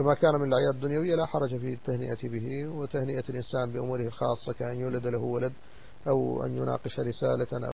فما كان من الأعياد الدنيوية لا حرج في التهنئة به وتهنئة الإنسان بأموره الخاصة كأن يولد له ولد أو أن يناقش رسالة